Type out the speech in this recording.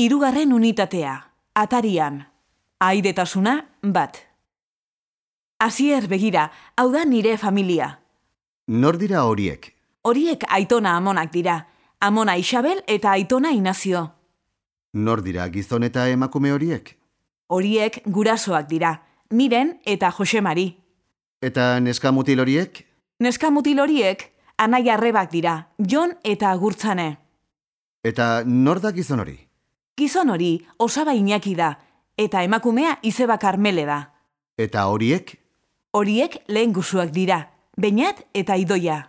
Hirugarren unitatea, atarian. Aidetasuna, bat. Asier begira, hau da nire familia. Nor dira horiek? Horiek aitona amonak dira. Amona Isabel eta aitona Inazio. Nor dira gizon eta emakume horiek? Horiek gurasoak dira. Miren eta Jose Mari. Eta neska mutil horiek? Neska mutil horiek, anai arrebak dira. Jon eta agurtzane. Eta nor da gizon hori? Gizon hori osaba Iñaki da. Eta emakumea izeba karmele da. Eta horiek? Horiek lehen guzuak dira. Beñat eta idoia.